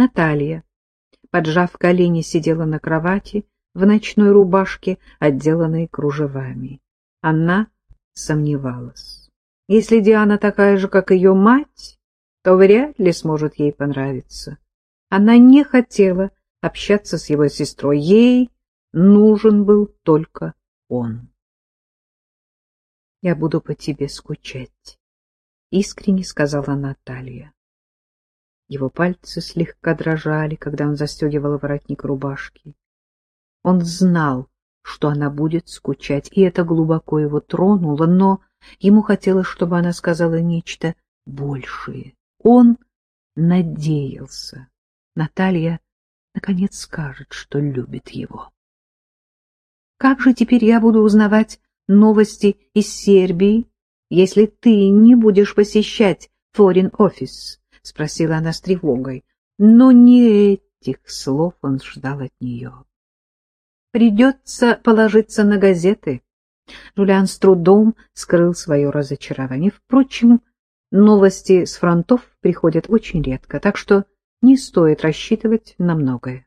Наталья, поджав колени, сидела на кровати в ночной рубашке, отделанной кружевами. Она сомневалась. Если Диана такая же, как ее мать, то вряд ли сможет ей понравиться. Она не хотела общаться с его сестрой. Ей нужен был только он. «Я буду по тебе скучать», — искренне сказала Наталья. Его пальцы слегка дрожали, когда он застегивал воротник рубашки. Он знал, что она будет скучать, и это глубоко его тронуло, но ему хотелось, чтобы она сказала нечто большее. Он надеялся. Наталья наконец скажет, что любит его. Как же теперь я буду узнавать новости из Сербии, если ты не будешь посещать Office? — спросила она с тревогой. Но не этих слов он ждал от нее. Придется положиться на газеты. Жулиан с трудом скрыл свое разочарование. Впрочем, новости с фронтов приходят очень редко, так что не стоит рассчитывать на многое.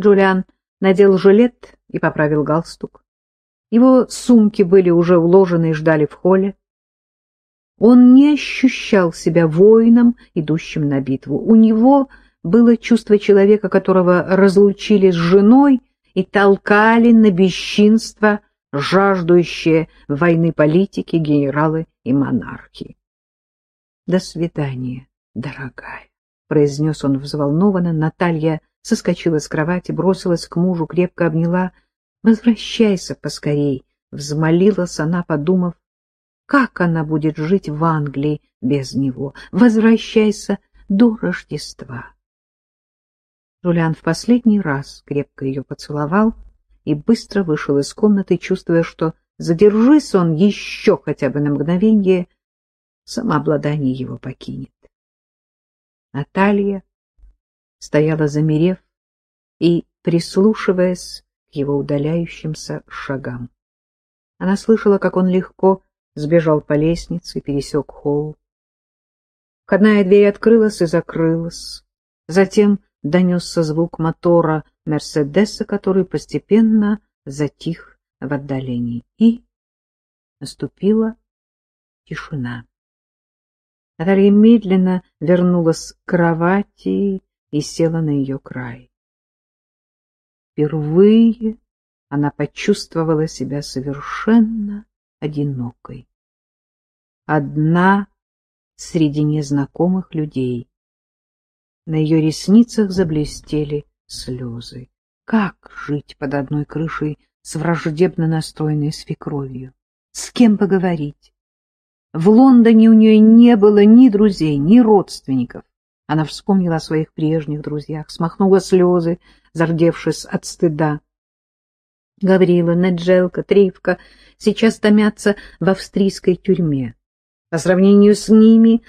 Джулиан надел жилет и поправил галстук. Его сумки были уже уложены и ждали в холле. Он не ощущал себя воином, идущим на битву. У него было чувство человека, которого разлучили с женой и толкали на бесчинство жаждущие войны политики, генералы и монархи. — До свидания, дорогая, — произнес он взволнованно. Наталья соскочила с кровати, бросилась к мужу, крепко обняла. — Возвращайся поскорей, — взмолилась она, подумав, как она будет жить в Англии без него? Возвращайся до Рождества. Жулиан в последний раз крепко ее поцеловал и быстро вышел из комнаты, чувствуя, что, задержись он еще хотя бы на мгновение, самообладание его покинет. Наталья стояла замерев и прислушиваясь к его удаляющимся шагам. Она слышала, как он легко сбежал по лестнице и пересек холл. Входная дверь открылась и закрылась. Затем донесся звук мотора Мерседеса, который постепенно затих в отдалении. И наступила тишина. Наталья медленно вернулась к кровати и села на ее край. Впервые она почувствовала себя совершенно одинокой. Одна среди незнакомых людей. На ее ресницах заблестели слезы. Как жить под одной крышей с враждебно настроенной свекровью? С кем поговорить? В Лондоне у нее не было ни друзей, ни родственников. Она вспомнила о своих прежних друзьях, смахнула слезы, зардевшись от стыда. Гаврила, Неджелка, Тривка сейчас томятся в австрийской тюрьме. По сравнению с ними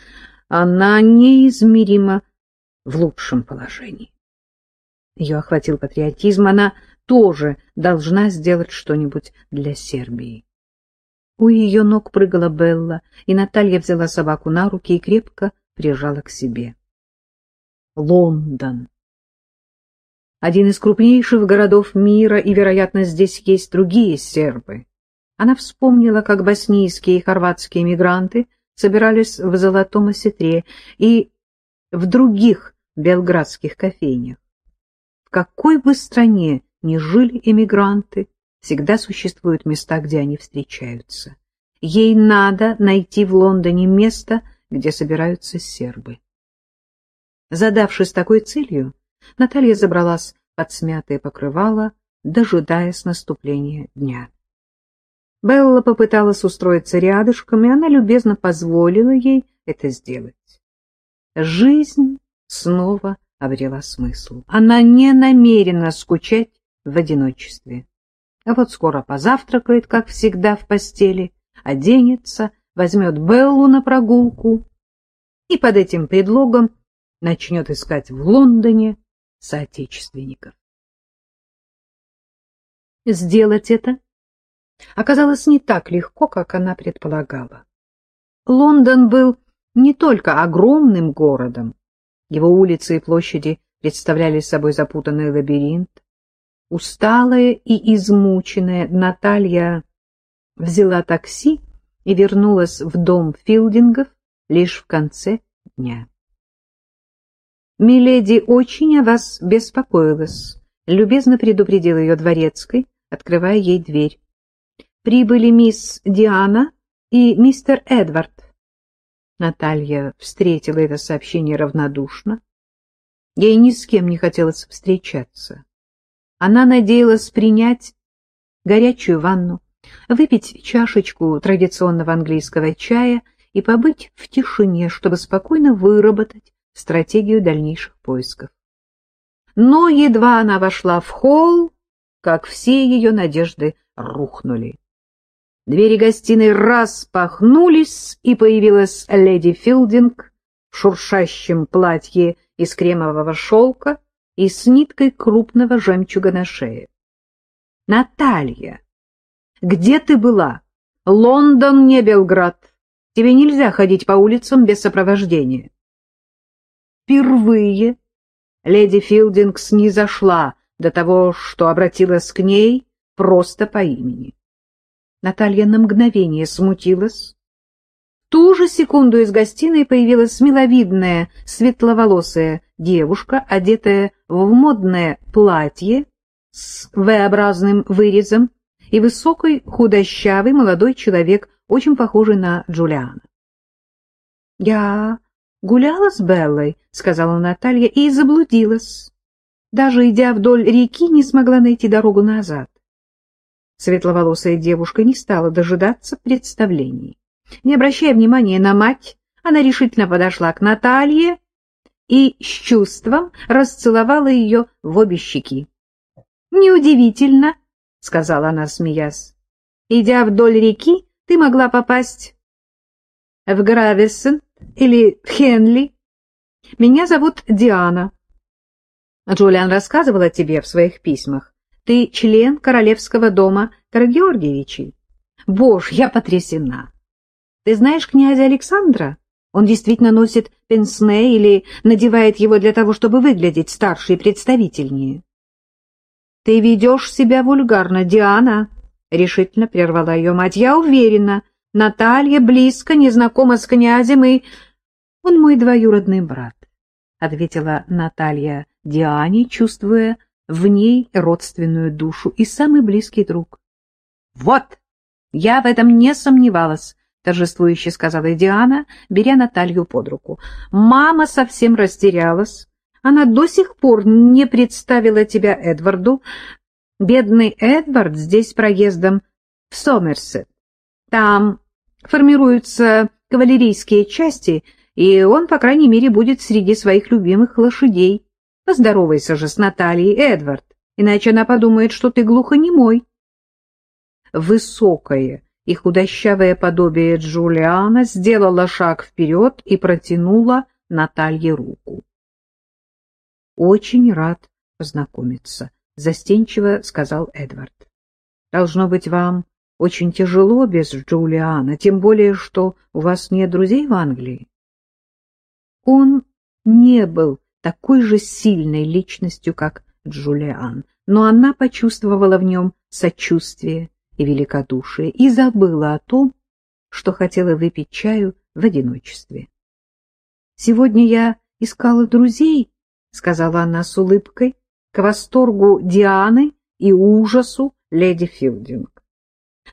она неизмеримо в лучшем положении. Ее охватил патриотизм, она тоже должна сделать что-нибудь для Сербии. У ее ног прыгала Белла, и Наталья взяла собаку на руки и крепко прижала к себе. Лондон один из крупнейших городов мира, и, вероятно, здесь есть другие сербы. Она вспомнила, как боснийские и хорватские мигранты собирались в Золотом Осетре и в других белградских кофейнях. В какой бы стране ни жили эмигранты, всегда существуют места, где они встречаются. Ей надо найти в Лондоне место, где собираются сербы. Задавшись такой целью, Наталья забралась под смятое покрывало, дожидаясь наступления дня. Белла попыталась устроиться рядышком, и она любезно позволила ей это сделать. Жизнь снова обрела смысл. Она не намерена скучать в одиночестве. А вот скоро позавтракает, как всегда, в постели, оденется, возьмет Беллу на прогулку и под этим предлогом начнет искать в Лондоне соотечественников. Сделать это оказалось не так легко, как она предполагала. Лондон был не только огромным городом, Его улицы и площади представляли собой запутанный лабиринт. Усталая и измученная Наталья взяла такси и вернулась в дом Филдингов лишь в конце дня. «Миледи очень о вас беспокоилась», — любезно предупредил ее дворецкой, открывая ей дверь. «Прибыли мисс Диана и мистер Эдвард». Наталья встретила это сообщение равнодушно. Ей ни с кем не хотелось встречаться. Она надеялась принять горячую ванну, выпить чашечку традиционного английского чая и побыть в тишине, чтобы спокойно выработать стратегию дальнейших поисков. Но едва она вошла в холл, как все ее надежды рухнули. Двери гостиной распахнулись, и появилась леди Филдинг в шуршащем платье из кремового шелка и с ниткой крупного жемчуга на шее. — Наталья, где ты была? Лондон, не Белград. Тебе нельзя ходить по улицам без сопровождения. Впервые леди Филдинг снизошла до того, что обратилась к ней просто по имени. Наталья на мгновение смутилась. В ту же секунду из гостиной появилась миловидная, светловолосая девушка, одетая в модное платье с V-образным вырезом, и высокий, худощавый молодой человек, очень похожий на Джулиана. — Я гуляла с Беллой, — сказала Наталья, — и заблудилась. Даже идя вдоль реки, не смогла найти дорогу назад. Светловолосая девушка не стала дожидаться представлений. Не обращая внимания на мать, она решительно подошла к Наталье и с чувством расцеловала ее в обе щеки. Неудивительно, — сказала она, смеясь. — Идя вдоль реки, ты могла попасть в Грависон или Хенли. Меня зовут Диана. Джулиан рассказывала тебе в своих письмах. Ты член королевского дома Карагеоргиевичей. Боже, я потрясена. Ты знаешь князя Александра? Он действительно носит пенсне или надевает его для того, чтобы выглядеть старше и представительнее. Ты ведешь себя вульгарно, Диана, — решительно прервала ее мать. — Я уверена, Наталья близко не знакома с князем, и... — Он мой двоюродный брат, — ответила Наталья Диане, чувствуя в ней родственную душу и самый близкий друг. — Вот, я в этом не сомневалась, — торжествующе сказала Диана, беря Наталью под руку. Мама совсем растерялась она до сих пор не представила тебя Эдварду. Бедный Эдвард здесь проездом в Сомерсет. Там формируются кавалерийские части, и он, по крайней мере, будет среди своих любимых лошадей. Поздоровайся же с Натальей, Эдвард, иначе она подумает, что ты глухонемой. Высокое и худощавое подобие Джулиана сделала шаг вперед и протянула Наталье руку. Очень рад познакомиться, застенчиво сказал Эдвард. Должно быть вам очень тяжело без Джулиана, тем более, что у вас нет друзей в Англии. Он не был такой же сильной личностью, как Джулиан, но она почувствовала в нем сочувствие и великодушие и забыла о том, что хотела выпить чаю в одиночестве. Сегодня я искала друзей, — сказала она с улыбкой, к восторгу Дианы и ужасу леди Филдинг.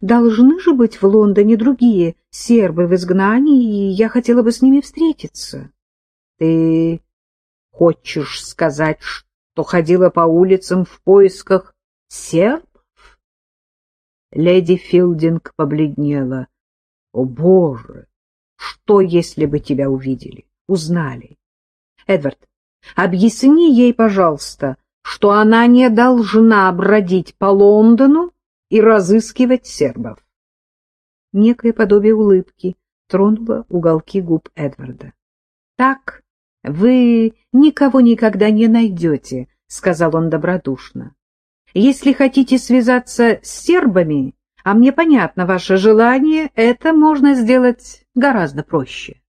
Должны же быть в Лондоне другие сербы в изгнании, и я хотела бы с ними встретиться. Ты хочешь сказать, что ходила по улицам в поисках сербов? Леди Филдинг побледнела. О, Боже! Что, если бы тебя увидели, узнали? Эдвард, Объясни ей, пожалуйста, что она не должна бродить по Лондону и разыскивать сербов. Некое подобие улыбки тронуло уголки губ Эдварда. — Так вы никого никогда не найдете, — сказал он добродушно. — Если хотите связаться с сербами, а мне понятно ваше желание, это можно сделать гораздо проще.